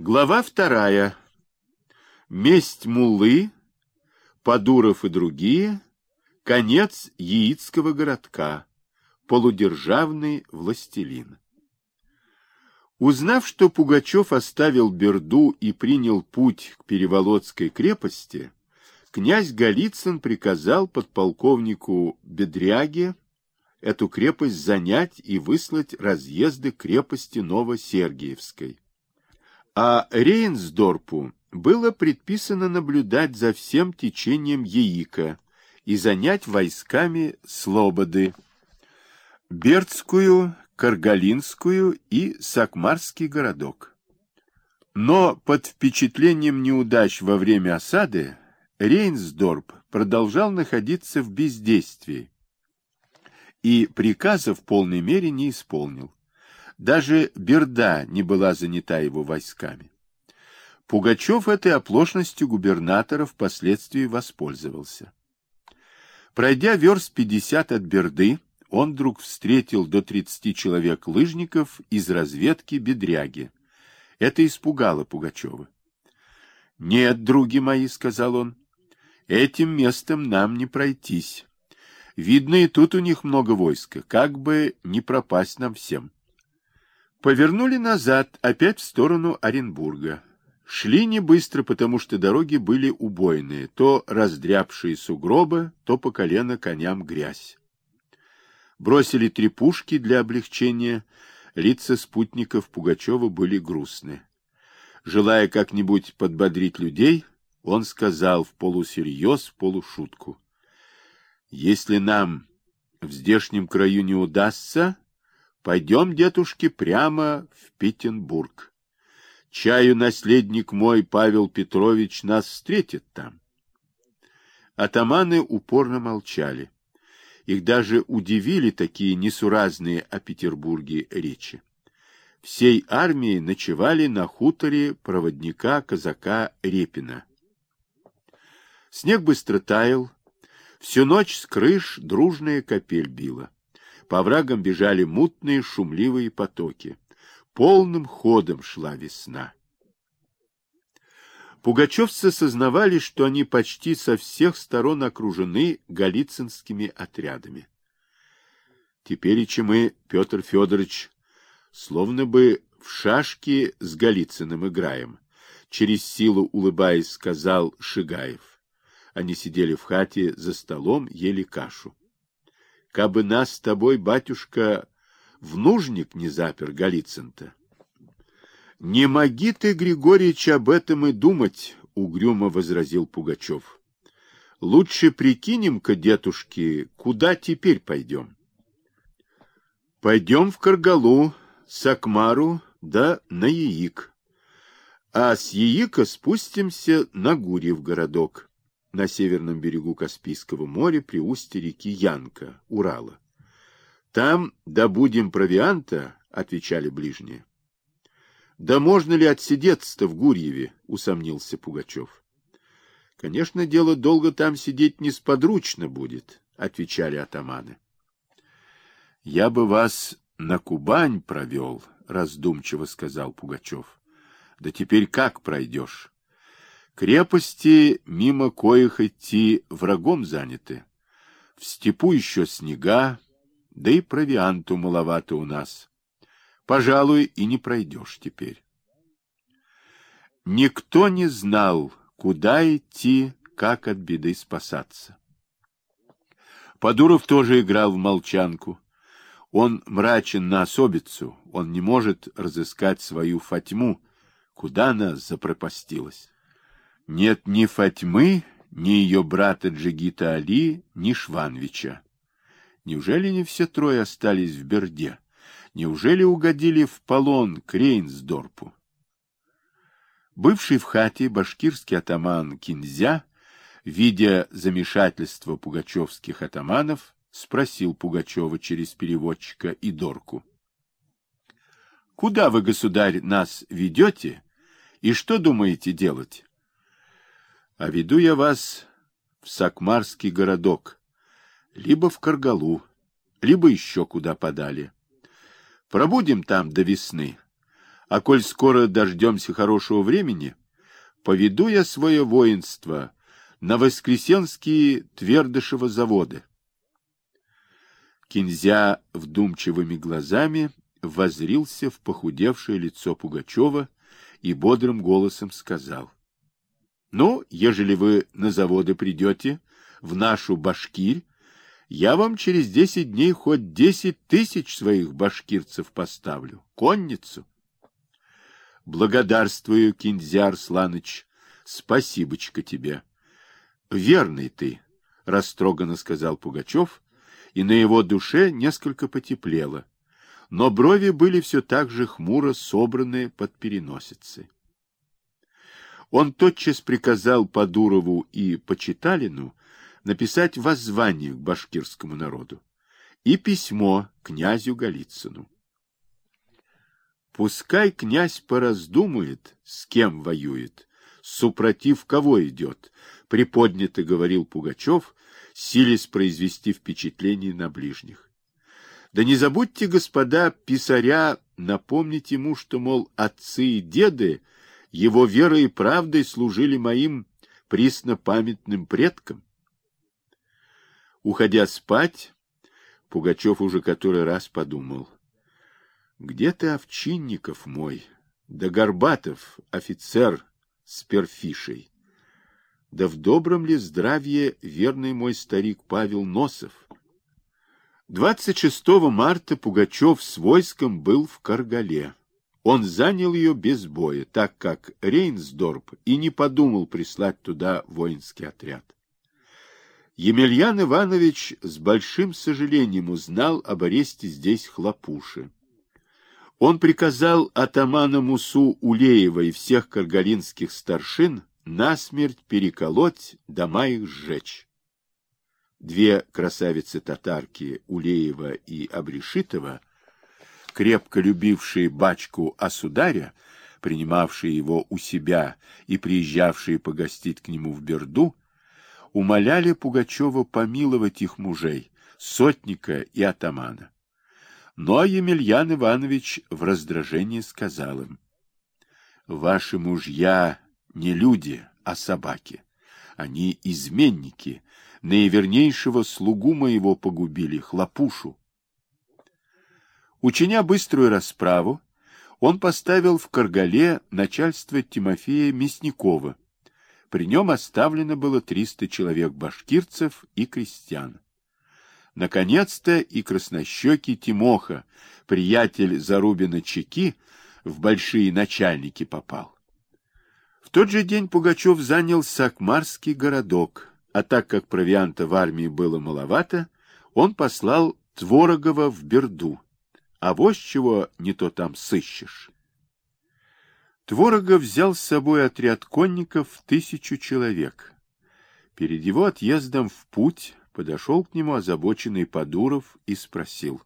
Глава вторая. Месть Муллы, Подуров и другие, конец Яицкого городка, полудержавный властелин. Узнав, что Пугачев оставил Берду и принял путь к Переволодской крепости, князь Голицын приказал подполковнику Бедряге эту крепость занять и выслать разъезды крепости Новосергиевской а Рейнсдорпу было предписано наблюдать за всем течением Яика и занять войсками Слободы, Бердскую, Каргалинскую и Сакмарский городок. Но под впечатлением неудач во время осады Рейнсдорп продолжал находиться в бездействии и приказа в полной мере не исполнил. Даже Берда не была занята его войсками. Пугачев этой оплошностью губернатора впоследствии воспользовался. Пройдя верст 50 от Берды, он вдруг встретил до 30 человек лыжников из разведки Бедряги. Это испугало Пугачева. — Нет, други мои, — сказал он, — этим местом нам не пройтись. Видно, и тут у них много войска, как бы не пропасть нам всем. Повернули назад, опять в сторону Оренбурга. Шли не быстро, потому что дороги были убойные, то раздрябшие сугробы, то по колено коням грязь. Бросили три пушки для облегчения, лица спутников Пугачева были грустны. Желая как-нибудь подбодрить людей, он сказал в полусерьез, в полушутку. «Если нам в здешнем краю не удастся, Пойдем, дедушки, прямо в Петербург. Чаю наследник мой Павел Петрович нас встретит там. Атаманы упорно молчали. Их даже удивили такие несуразные о Петербурге речи. Всей армией ночевали на хуторе проводника казака Репина. Снег быстро таял, всю ночь с крыш дружная капель била. По врагам бежали мутные шумливые потоки. Полным ходом шла весна. Пугачевцы сознавали, что они почти со всех сторон окружены галицинскими отрядами. Теперь и мы, Петр Федорович, словно бы в шашки с Голицыным играем, через силу улыбаясь, сказал Шигаев. Они сидели в хате за столом, ели кашу кабы нас с тобой, батюшка, в нужник не запер Голицын-то. — Не моги ты, Григорьевич, об этом и думать, — угрюмо возразил Пугачев. — Лучше прикинем-ка, дедушки, куда теперь пойдем? — Пойдем в Каргалу, Сакмару, да на Яик. А с Яика спустимся на Гурьев городок на северном берегу Каспийского моря при устье реки Янка, Урала. Там добудем провианта, отвечали ближние. Да можно ли отсидеться-то в Гурьеве, усомнился Пугачев. Конечно, дело долго там сидеть несподручно будет, отвечали атаманы. Я бы вас на Кубань провел, раздумчиво сказал Пугачев. Да теперь как пройдешь? Крепости, мимо коих идти, врагом заняты. В степу еще снега, да и провианту маловато у нас. Пожалуй, и не пройдешь теперь. Никто не знал, куда идти, как от беды спасаться. Подуров тоже играл в молчанку. Он мрачен на особицу, он не может разыскать свою Фатьму, куда она запропастилась. Нет ни Фатьмы, ни ее брата Джигита Али, ни Шванвича. Неужели не все трое остались в Берде? Неужели угодили в полон к Рейнсдорпу? Бывший в хате башкирский атаман Кинзя, видя замешательство пугачевских атаманов, спросил Пугачева через переводчика и Дорку. — Куда вы, государь, нас ведете и что думаете делать? А веду я вас в Сакмарский городок, либо в Каргалу, либо еще куда подали. Пробудем там до весны, А коль скоро дождемся хорошего времени, поведу я свое воинство на воскресенские Твердышево заводы. Кинзя вдумчивыми глазами возрился в похудевшее лицо Пугачева и бодрым голосом сказал. — Ну, ежели вы на заводы придете, в нашу башкирь, я вам через десять дней хоть десять тысяч своих башкирцев поставлю, конницу. — Благодарствую, Кинзя Арсланыч, спасибочка тебе. — Верный ты, — растроганно сказал Пугачев, и на его душе несколько потеплело но брови были все так же хмуро собраны под переносицей. Он тотчас приказал Подурову и Почиталину написать воззвание к башкирскому народу и письмо князю Голицыну. Пускай князь пораздумает, с кем воюет, супротив кого идет, приподнято говорил Пугачев, силясь произвести впечатление на ближних. Да не забудьте, господа писаря, напомнить ему, что, мол, отцы и деды его верой и правдой служили моим приснопамятным предкам. Уходя спать, Пугачев уже который раз подумал. Где ты, Овчинников мой, да Горбатов, офицер с перфишей? Да в добром ли здравии верный мой старик Павел Носов? 26 марта Пугачев с войском был в Каргале. Он занял ее без боя, так как Рейнсдорп и не подумал прислать туда воинский отряд. Емельян Иванович с большим сожалением узнал об аресте здесь Хлопуши. Он приказал атамана Мусу Улеева и всех каргалинских старшин насмерть переколоть, дома их сжечь. Две красавицы-татарки, Улеева и Абрешитова, крепко любившие бачку Асударя, принимавшие его у себя и приезжавшие погостить к нему в Берду, умоляли Пугачева помиловать их мужей, сотника и атамана. Но Емельян Иванович в раздражении сказал им, «Ваши мужья не люди, а собаки. Они изменники, наивернейшего слугу моего погубили, хлопушу. Учиня быструю расправу, он поставил в Каргале начальство Тимофея Мясникова. При нем оставлено было 300 человек башкирцев и крестьян. Наконец-то и краснощекий Тимоха, приятель Зарубина Чеки, в большие начальники попал. В тот же день Пугачев занял Сакмарский городок, а так как провианта в армии было маловато, он послал Творогова в Берду, а вот чего не то там сыщешь. Творогов взял с собой отряд конников в тысячу человек. Перед его отъездом в путь подошел к нему озабоченный Подуров и спросил.